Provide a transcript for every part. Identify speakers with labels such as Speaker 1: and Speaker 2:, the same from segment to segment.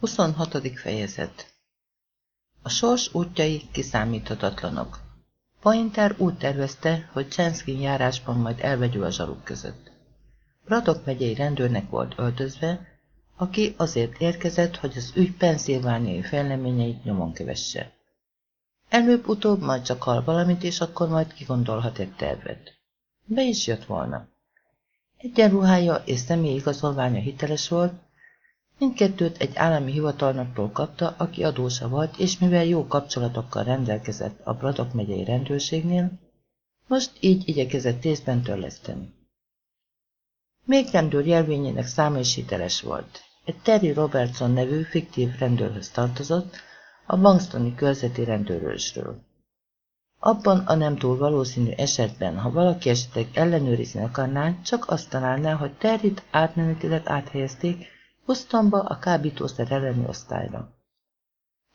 Speaker 1: 26. fejezet A sors útjai kiszámíthatatlanok. Pointer úgy tervezte, hogy Csenszkin járásban majd elvegyül a zsaruk között. Bradok megyei rendőrnek volt öltözve, aki azért érkezett, hogy az ügy penszilvániai fejleményeit nyomon kövesse. Előbb-utóbb majd csak hal valamit, és akkor majd kigondolhat egy tervet. Be is jött volna. Egyenruhája és személyi igazolványa hiteles volt, Mindkettőt egy állami hivatalnoktól kapta, aki adósa volt, és mivel jó kapcsolatokkal rendelkezett a Bradok megyei rendőrségnél, most így igyekezett részben törleszteni. Még rendőr jelvényének száma is hiteles volt. Egy Terry Robertson nevű fiktív rendőrhöz tartozott, a Bangstoni körzeti rendőrősről. Abban a nem túl valószínű esetben, ha valaki esetleg ellenőrizni akarná, csak azt találná, hogy Terryt átmenetileg áthelyezték, Houstonba a kábítószer elleni osztályra.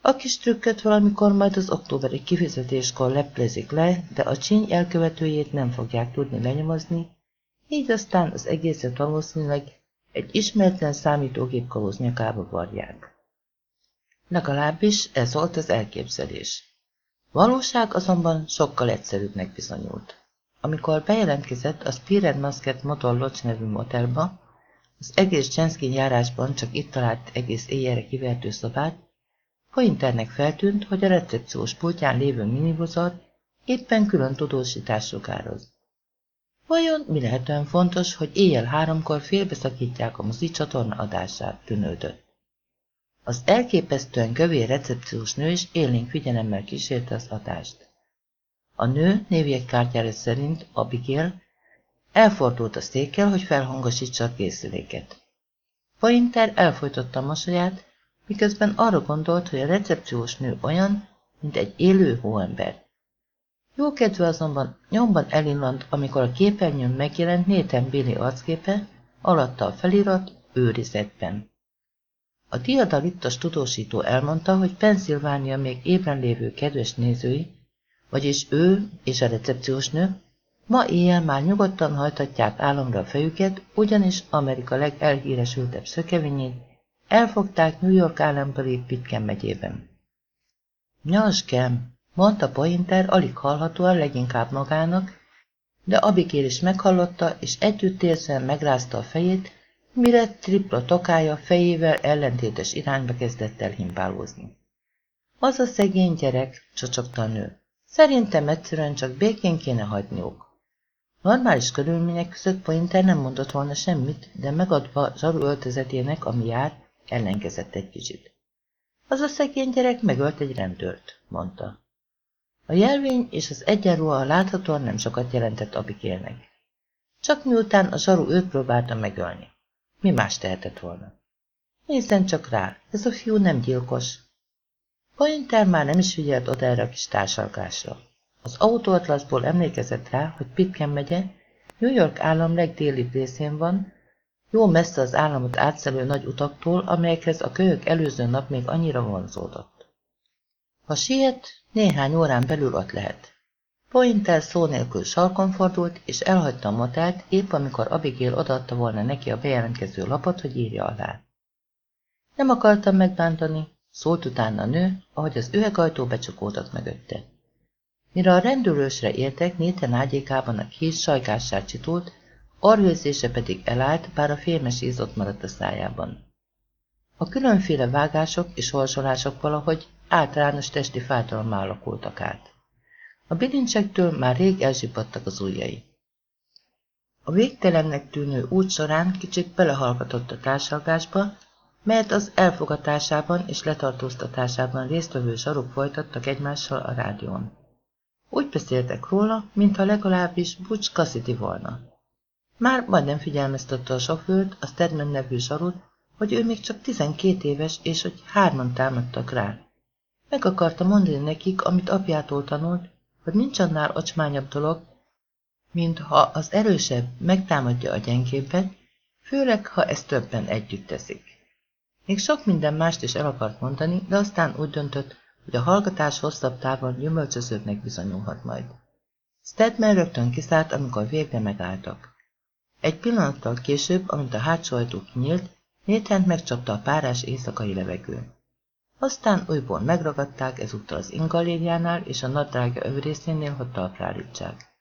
Speaker 1: A kis trükköt valamikor majd az októberi kifizetéskor leplezik le, de a csíny elkövetőjét nem fogják tudni lenyomozni, így aztán az egészet valószínűleg egy ismeretlen számítógép kalóz nyakába varják. Legalábbis ez volt az elképzelés. Valóság azonban sokkal egyszerűbbnek bizonyult. Amikor bejelentkezett a Spirit Musket Motor Lodge nevű motelba, az egész Jenszkin járásban csak itt talált egész éjjelre kivertő szobát, Pointernek feltűnt, hogy a recepciós pultján lévő minivozat éppen külön tudósításra ároz. Vajon mi lehet olyan fontos, hogy éjjel háromkor félbeszakítják a mozi csatorna adását, tűnődött. Az elképesztően kövér recepciós nő is élénk figyelemmel kísérte az adást. A nő névjegykártyára szerint Abigail Elfordult a székkel, hogy felhangosítsa a készüléket. Pointer elfolytotta a mosolyát, miközben arra gondolt, hogy a recepciós nő olyan, mint egy élő hóember. Jó kedve azonban nyomban elillant, amikor a képernyőn megjelent Nathan Billy arcképe, alatta a felirat őrizetben. A diadalittas tudósító elmondta, hogy Pennsylvania még ébren lévő kedves nézői, vagyis ő és a recepciós nő Ma éjjel már nyugodtan hajtatják álomra a fejüket, ugyanis Amerika legelhíresültebb szökevényét elfogták New York állambeli Pitken megyében. Nyaskem, mondta Pointer alig hallhatóan leginkább magának, de Abikér is meghallotta, és együttérzően megrázta a fejét, mire tripla tokája fejével ellentétes irányba kezdett el himbálózni. Az a szegény gyerek, csocsogta a nő. Szerintem egyszerűen csak békén kéne hagyniuk. Normális körülmények között Pointer nem mondott volna semmit, de megadva zsaru öltözetének, ami jár, ellenkezett egy kicsit. Az a szegény gyerek megölt egy rendőrt, mondta. A jelvény és az egyenruha láthatóan nem sokat jelentett Abikélnek. Csak miután a zsaru őt próbálta megölni. Mi más tehetett volna? Nézzen csak rá, ez a fiú nem gyilkos. Pointer már nem is figyelt oda erre a kis társalgásra. Az autóatlaszból emlékezett rá, hogy Pitken megye New York állam legdélibb részén van, jó messze az államot átszelő nagy utaktól, amelyekhez a kölyök előző nap még annyira vonzódott. Ha siet, néhány órán belül ott lehet. Pointer szó nélkül sarkon fordult, és elhagyta a motelt, épp amikor Abigail odaadta volna neki a bejelentkező lapot, hogy írja alá. Nem akartam megbántani, szólt utána a nő, ahogy az üvegajtó becsukódott mögötte. Mire a rendőrösre értek, Néten ágyékában a kés sajgássá csitult, arvőzése pedig elállt, bár a félmes ízott maradt a szájában. A különféle vágások és horzsolások valahogy általános testi fájdalommal alakultak át. A bilincsektől már rég elzsipadtak az ujjai. A végtelennek tűnő út során kicsit belehallgatott a társalgásba, melyet az elfogatásában és letartóztatásában résztvevő zsaruk folytattak egymással a rádión. Úgy beszéltek róla, mintha legalábbis Butch Cassidy volna. Már majdnem figyelmeztette a sofőrt, a Stedman nevű zsarut, hogy ő még csak 12 éves, és hogy hárman támadtak rá. Meg akarta mondani nekik, amit apjától tanult, hogy nincs annál ocsmányabb dolog, mint ha az erősebb megtámadja a gyengébbet, főleg, ha ezt többen együtt teszik. Még sok minden mást is el akart mondani, de aztán úgy döntött, hogy a hallgatás hosszabb távon gyümölcsözőbbnek bizonyulhat majd. Stedman rögtön kiszállt, amikor végre megálltak. Egy pillanattal később, amint a hátsó ajtó kinyílt, Néthent megcsapta a párás éjszakai levegő. Aztán újból megragadták ezúttal az ingalériánál és a nadrágja övrészénél, hogy talpra állítsák.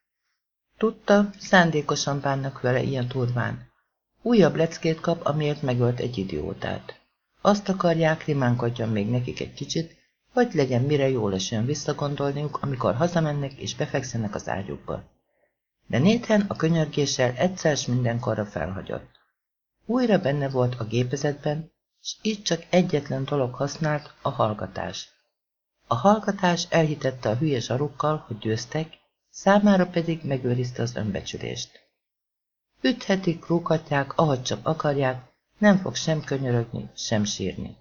Speaker 1: Tudta, szándékosan bánnak vele ilyen turván. Újabb leckét kap, amiért megölt egy idiótát. Azt akarják, rimánkodjon még nekik egy kicsit, vagy legyen mire jól esőn visszagondolniuk, amikor hazamennek és befekszenek az ágyukba. De Néthen a könyörgéssel egyszer s mindenkorra felhagyott. Újra benne volt a gépezetben, s így csak egyetlen dolog használt, a hallgatás. A hallgatás elhitette a hülye zsarukkal, hogy győztek, számára pedig megőrizte az önbecsülést. Üthetik, rúghatják, ahogy csak akarják, nem fog sem könyörögni, sem sírni.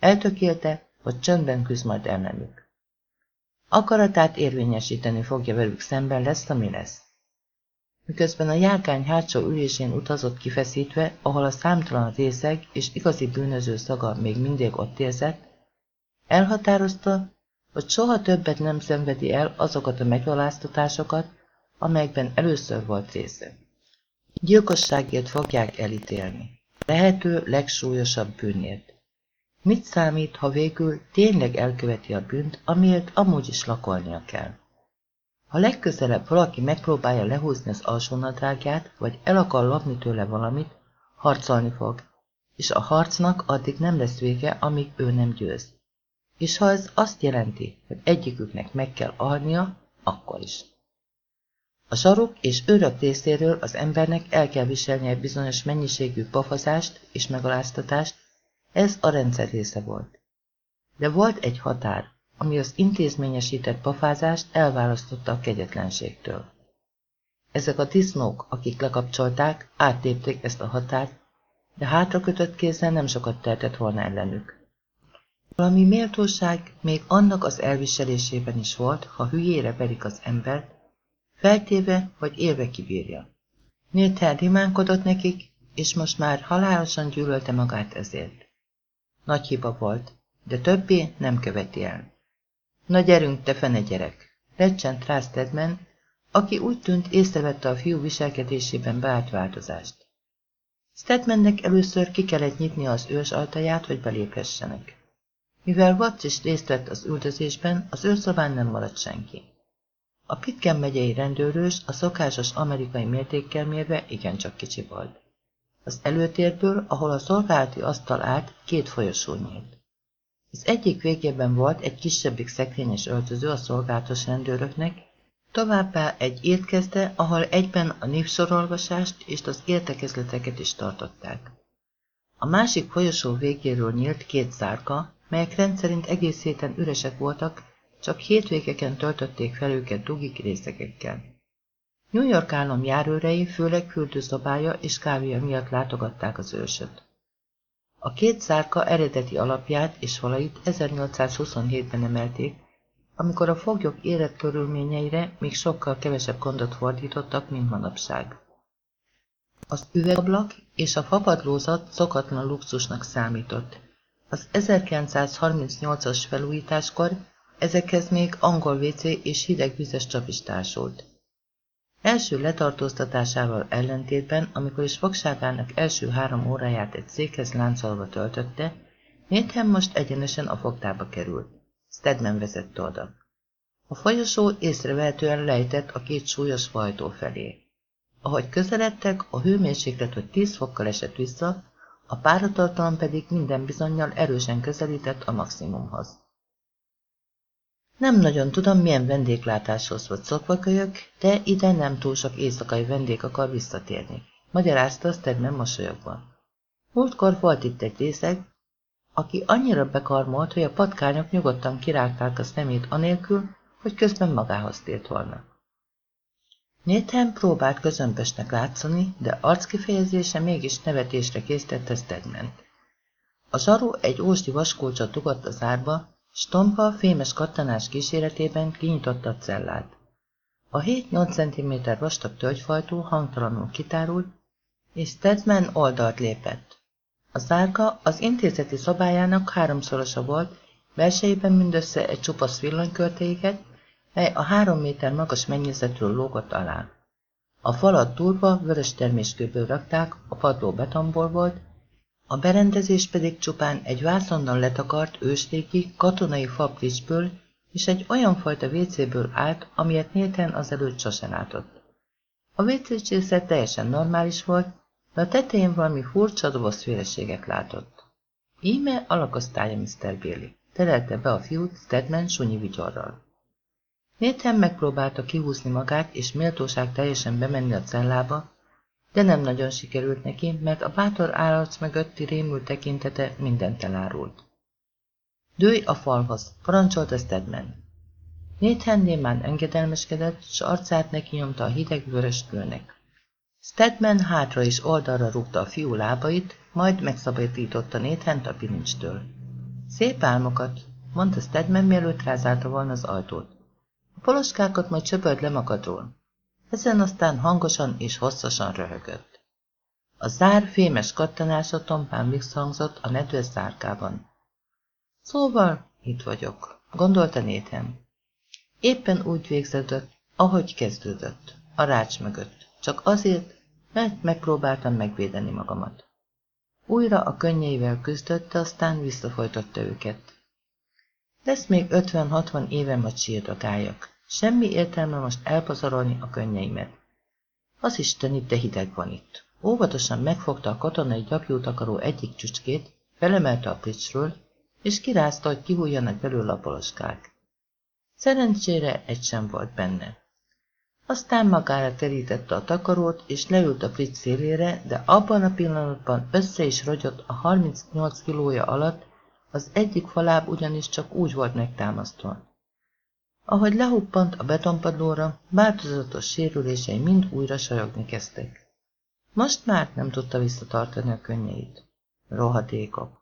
Speaker 1: Eltökélte, hogy csöndben küzd majd ellenük. Akaratát érvényesíteni fogja velük szemben, lesz, ami lesz. Miközben a járkány hátsó ülésén utazott kifeszítve, ahol a számtalan részeg és igazi bűnöző szaga még mindig ott érzett, elhatározta, hogy soha többet nem szenvedi el azokat a megaláztatásokat, amelyekben először volt része. Gyilkosságért fogják elítélni. Lehető legsúlyosabb bűnért. Mit számít, ha végül tényleg elköveti a bűnt, amiért amúgy is lakolnia kell? Ha legközelebb valaki megpróbálja lehúzni az alsónadrágját, vagy el akar lapni tőle valamit, harcolni fog, és a harcnak addig nem lesz vége, amíg ő nem győz. És ha ez azt jelenti, hogy egyiküknek meg kell alnia, akkor is. A sarok és őrök részéről az embernek el kell viselnie bizonyos mennyiségű pafazást és megaláztatást, ez a rendszer része volt. De volt egy határ, ami az intézményesített pafázást elválasztotta a kegyetlenségtől. Ezek a disznók, akik lekapcsolták, áttépték ezt a határt, de hátra kötött kézzel nem sokat tehetett volna ellenük. Valami méltóság még annak az elviselésében is volt, ha hülyére verik az embert, feltéve, hogy élve kibírja. Néltel rimánkodott nekik, és most már halálosan gyűlölte magát ezért. Nagy hiba volt, de többé nem követi el. Na gyerünk, te fene gyerek! Recsent rá Stedman, aki úgy tűnt észrevette a fiú viselkedésében beállt változást. Stedmannek először ki kellett nyitni az ős altaját, hogy beléphessenek. Mivel Watts is részt vett az üldözésben, az őrszobán nem maradt senki. A Pitken megyei rendőrős a szokásos amerikai mértékkel mérve igencsak kicsi volt. Az előtérből, ahol a szolgálati asztal állt, két folyosó nyílt. Az egyik végében volt egy kisebbik szekrényes öltöző a szolgálatos rendőröknek, továbbá egy étkezde, ahol egyben a névsorolvasást és az értekezleteket is tartották. A másik folyosó végéről nyílt két szárka, melyek rendszerint egész héten üresek voltak, csak hétvégeken töltötték fel őket dugik részegekkel. New York állam járőrei főleg fürdőszobája és kávéja miatt látogatták az ősöt. A két szárka eredeti alapját és falait 1827-ben emelték, amikor a foglyok életkörülményeire még sokkal kevesebb gondot fordítottak, mint manapság. Az üvegablak és a fapadlózat szokatlan luxusnak számított. Az 1938-as felújításkor ezekhez még angol WC és hideg vizes csap is társult. Első letartóztatásával ellentétben, amikor is fogságának első három óráját egy székhez láncolva töltötte, Nathan most egyenesen a fogtába került. Stedman vezette oda. A folyosó észrevehetően lejtett a két súlyos fajtó felé. Ahogy közeledtek, a hőmérséklet hogy 10 fokkal esett vissza, a páratartalom pedig minden bizonyal erősen közelített a maximumhoz. Nem nagyon tudom, milyen vendéglátáshoz volt szokva kölyök, de ide nem túl sok éjszakai vendég akar visszatérni. Magyarázta Stedman mosolyogva. Múltkor volt itt egy részeg, aki annyira bekarmolt, hogy a patkányok nyugodtan kirágták a szemét anélkül, hogy közben magához tért volna. Nathan próbált közömbösnek látszani, de arckifejezése mégis nevetésre késztette Stedment. A zsaró egy ósdi vaskulcsot dugott az árba, Stompa fémes kattanás kíséretében kinyitotta a cellát. A 7-8 cm vastag tölgyfajtó hangtalanul kitárult, és Stedman oldalt lépett. A zárka az intézeti szobájának háromszorosa volt, belsejében mindössze egy csupasz villanykörtéket, mely a három méter magas mennyezetről lógott alá. A falat durva, vörös terméskőből rakták, a padló betonból volt, A berendezés pedig csupán egy vászonnal letakart ősrégi katonai fabricsből és egy olyan fajta vécéből állt, amilyet Nathan azelőtt sose látott. A vécécsészet teljesen normális volt, de a tetején valami furcsa dobozféleséget látott. Íme alakosztálya Mr. Billy. Terelte be a fiút Stedman sunyi vigyorral. Nathan megpróbálta kihúzni magát és méltóság teljesen bemenni a cellába, de nem nagyon sikerült neki, mert a bátor állarc mögötti rémült tekintete mindent elárult. Dőj a falhoz, parancsolta Stedman. Nathan némán engedelmeskedett, s arcát neki nyomta a hideg vörös kőnek. Stedman hátra is oldalra rúgta a fiú lábait, majd megszabadította Nathan a pirincstől. Szép álmokat, mondta Stedman, mielőtt rázálta volna az ajtót. A poloskákat majd csöpöld le magadról. Ezen aztán hangosan és hosszasan röhögött. A zár fémes kattanása tompán visszhangzott a nedves zárkában. Szóval itt vagyok, gondolta Nathan. Éppen úgy végződött, ahogy kezdődött, a rács mögött, csak azért, mert megpróbáltam megvédeni magamat. Újra a könnyeivel küzdött, de aztán visszafolytotta őket. Lesz még 50-60 évem, hogy sírdagáljak. Semmi értelme most elpazarolni a könnyeimet. Az Isten de hideg van itt. Óvatosan megfogta a katonai gyapjútakaró egyik csücskét, felemelte a pricsről, és kirázta, hogy kihújjanak belőle a poloskák. Szerencsére egy sem volt benne. Aztán magára terítette a takarót, és leült a fritz szélére, de abban a pillanatban össze is rogyott a 38 kilója alatt, az egyik faláb ugyanis csak úgy volt megtámasztva. Ahogy lehuppant a betonpadlóra, változatos sérülései mind újra sajogni kezdtek. Most már nem tudta visszatartani a könnyeit. Rohadékok.